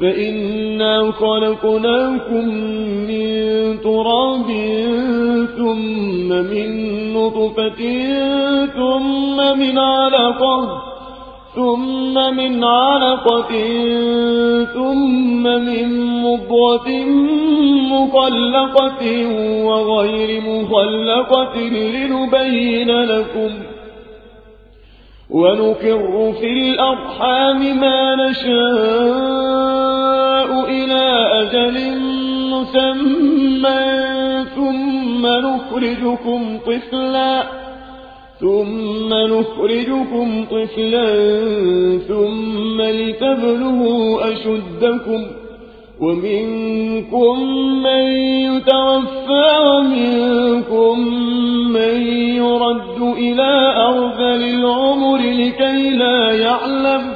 فإنا خلقناكم من تراب ثم من نطفة ثم من علقة ثم من علقة ثم من مضغة مخلقة وغير مخلقة لنبين لكم ونقر في الأرحام ما نشاء إلى أجل مسمى ثم نخرجكم طفلا ثم نخرجكم طفلا ثم لتبلغوا أشدكم ومنكم من يتوفى ومنكم من يرد إلى أرذل العمر لكي لا يعلم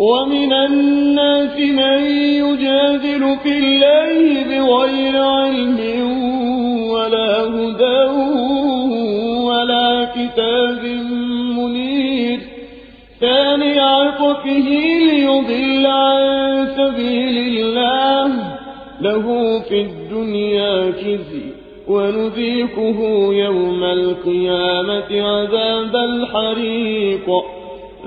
ومن الناس من يجادل في الله بغير علم ولا هدى ولا كتاب منير. ثاني عطفه ليضل عن سبيل الله. له في الدنيا كذي ونذيقه يوم القيامة عذاب الحريق.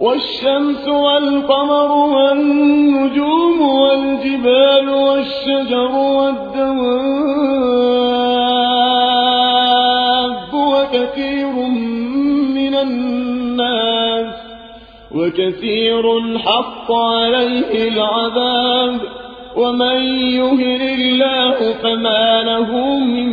والشمس والقمر والنجوم والجبال والشجر والدواب وكثير من الناس وكثير حق عليه العذاب ومن يهر الله فما له من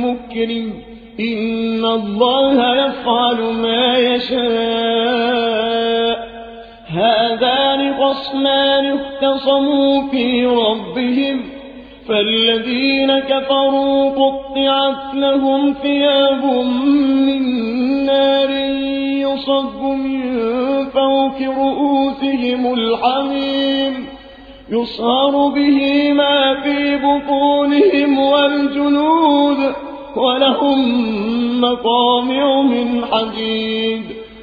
مكرم إن الله يفعل ما يشاء هذان خصمان اختصموا في ربهم فالذين كفروا قطعت لهم ثياب من نار يصب من فوق رؤوسهم الحميم يصهر به ما في بطونهم والجنود ولهم مقامع من حديد.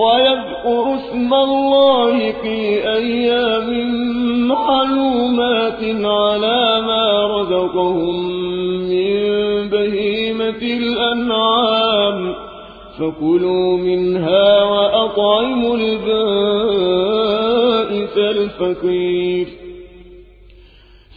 ويذكروا اسم الله في أيام معلومات على ما رزقهم من بهيمة الأنعام. فكلوا منها وأطعموا البائس الفقير.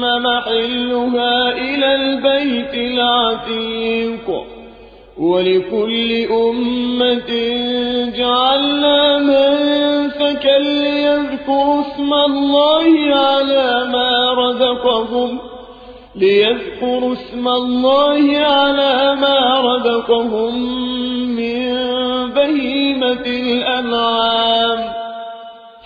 محلها إلى البيت العتيق. ولكل أمة جعلنا منسكا ليذكروا اسم الله على ما رزقهم. ليذكروا اسم الله على ما رزقهم من بهيمة الأنعام.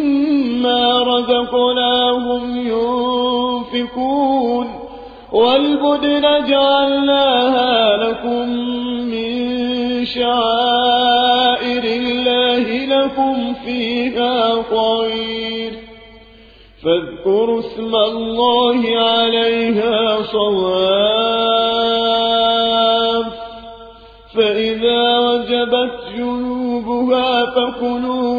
ومما رزقناهم ينفقون والبدن جعلناها لكم من شعائر الله لكم فيها خير. فاذكروا اسم الله عليها صواف. فإذا وجبت جنوبها فكلوا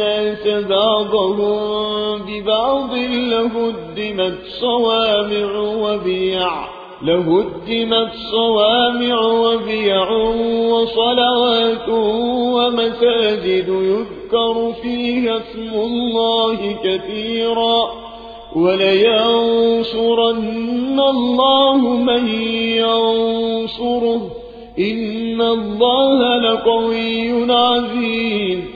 الناس بعضهم ببعض لهدمت صوامع وبيع لهدمت صوامع وبيع وصلوات ومساجد يذكر فيها اسم الله كثيرا. ولينصرن الله من ينصره. إن الله لقوي عزيز.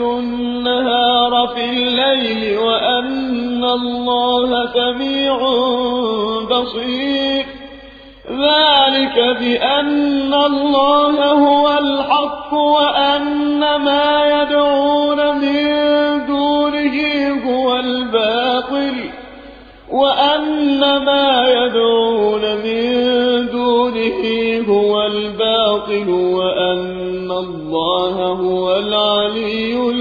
ويولج النهار في الليل وأن الله سميع بصير. ذلك بأن الله هو الحق وأن ما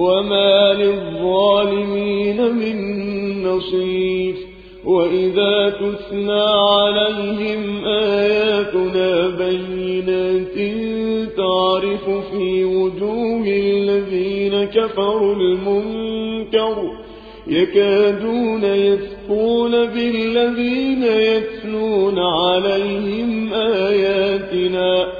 وما للظالمين من نصير وإذا تثنى عليهم آياتنا بينات تعرف في وجوه الذين كفروا المنكر يكادون يسقون بالذين يتلون عليهم آياتنا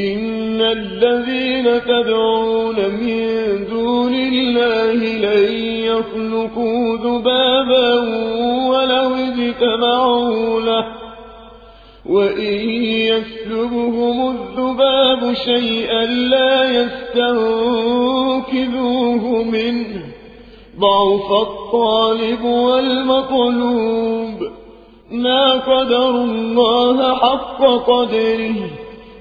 إن الذين تدعون من دون الله لن يخلقوا ذبابا ولو اجتمعوا له وإن يسلبهم الذباب شيئا لا يستنكذوه منه ضعف الطالب والمطلوب ما قدر الله حق قدره